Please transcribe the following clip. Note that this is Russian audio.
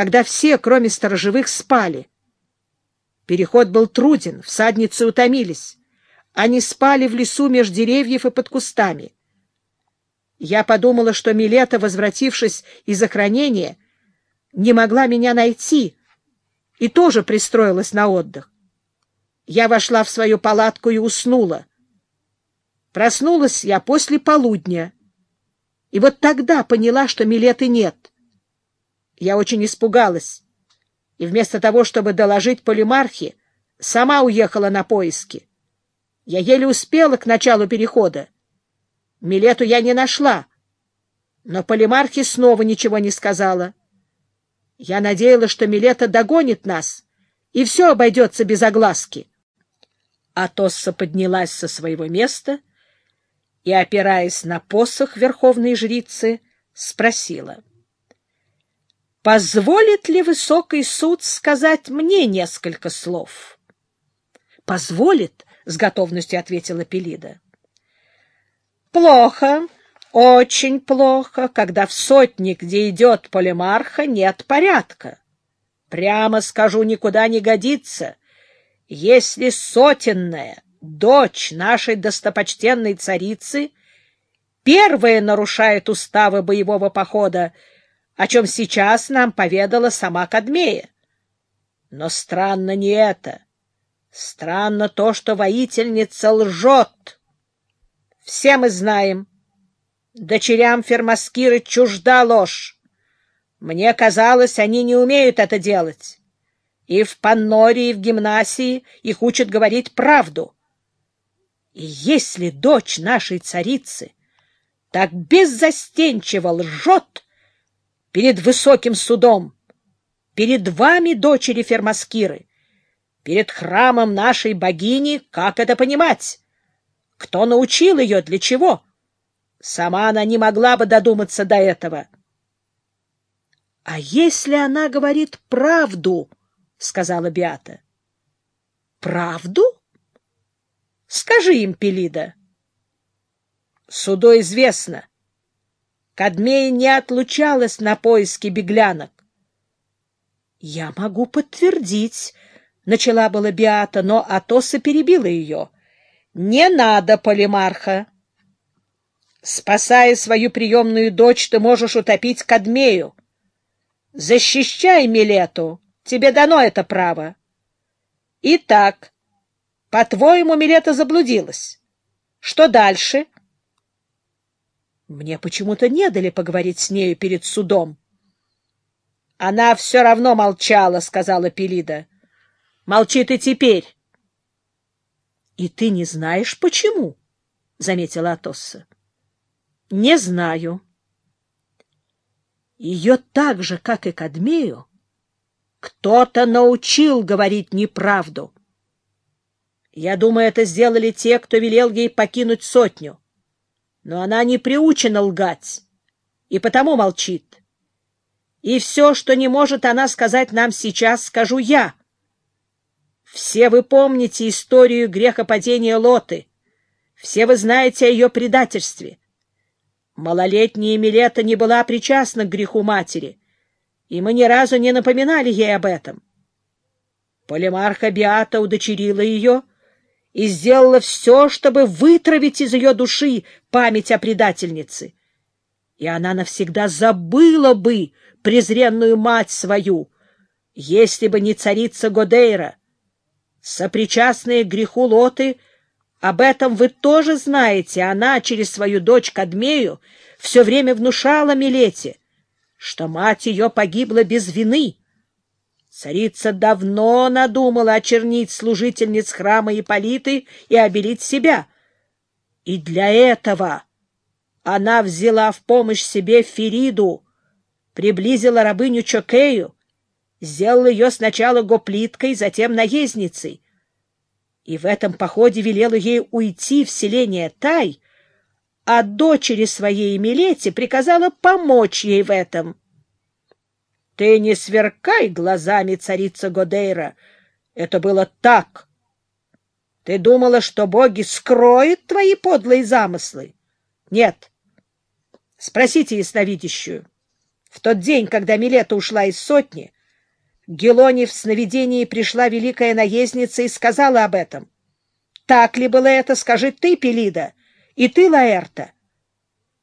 когда все, кроме сторожевых, спали. Переход был труден, всадницы утомились. Они спали в лесу меж деревьев и под кустами. Я подумала, что Милета, возвратившись из охранения, не могла меня найти и тоже пристроилась на отдых. Я вошла в свою палатку и уснула. Проснулась я после полудня, и вот тогда поняла, что Милеты нет. Я очень испугалась, и вместо того, чтобы доложить полимархе, сама уехала на поиски. Я еле успела к началу перехода. Милету я не нашла, но полимархе снова ничего не сказала. Я надеялась, что Милета догонит нас, и все обойдется без огласки. Атосса поднялась со своего места и, опираясь на посох верховной жрицы, спросила. — Позволит ли высокий суд сказать мне несколько слов? — Позволит, — с готовностью ответила Пелида. — Плохо, очень плохо, когда в сотне, где идет полимарха, нет порядка. Прямо скажу, никуда не годится. Если сотенная, дочь нашей достопочтенной царицы, первая нарушает уставы боевого похода, о чем сейчас нам поведала сама Кадмея. Но странно не это. Странно то, что воительница лжет. Все мы знаем, дочерям Фермаскиры чужда ложь. Мне казалось, они не умеют это делать. И в Панноре, и в гимнасии их учат говорить правду. И если дочь нашей царицы так беззастенчиво лжет перед высоким судом, перед вами, дочери Фермаскиры, перед храмом нашей богини, как это понимать? Кто научил ее, для чего? Сама она не могла бы додуматься до этого. — А если она говорит правду? — сказала Биата. — Правду? — Скажи им, Пелида. — Суду известно. Кадмея не отлучалась на поиски беглянок. — Я могу подтвердить, — начала была Биата, но Атоса перебила ее. — Не надо, Полимарха. Спасая свою приемную дочь, ты можешь утопить Кадмею. Защищай Милету. Тебе дано это право. Итак, по-твоему, Милета заблудилась. Что дальше? Мне почему-то не дали поговорить с нею перед судом. Она все равно молчала, — сказала Пелида. Молчит и теперь. — И ты не знаешь, почему? — заметила Атосса. — Не знаю. Ее так же, как и Кадмею, кто-то научил говорить неправду. Я думаю, это сделали те, кто велел ей покинуть сотню. Но она не приучена лгать, и потому молчит. И все, что не может она сказать нам сейчас, скажу я. Все вы помните историю грехопадения Лоты. Все вы знаете о ее предательстве. Малолетняя Милета не была причастна к греху матери и мы ни разу не напоминали ей об этом. Полимарха Биата удочерила ее и сделала все, чтобы вытравить из ее души память о предательнице. И она навсегда забыла бы презренную мать свою, если бы не царица Годейра. Сопричастные к греху Лоты, об этом вы тоже знаете, она через свою дочь Кадмею все время внушала Милете, что мать ее погибла без вины. Царица давно надумала очернить служительниц храма Ипполиты и обелить себя. И для этого она взяла в помощь себе Фериду, приблизила рабыню Чокею, сделала ее сначала гоплиткой, затем наездницей. И в этом походе велела ей уйти в селение Тай, а дочери своей Милете приказала помочь ей в этом. — Ты не сверкай глазами, царица Годейра. Это было так. Ты думала, что боги скроют твои подлые замыслы? Нет. Спросите ясновидящую. В тот день, когда Милета ушла из сотни, Гелоне в сновидении пришла великая наездница и сказала об этом. Так ли было это, скажи ты, Пелида, и ты, Лаэрта?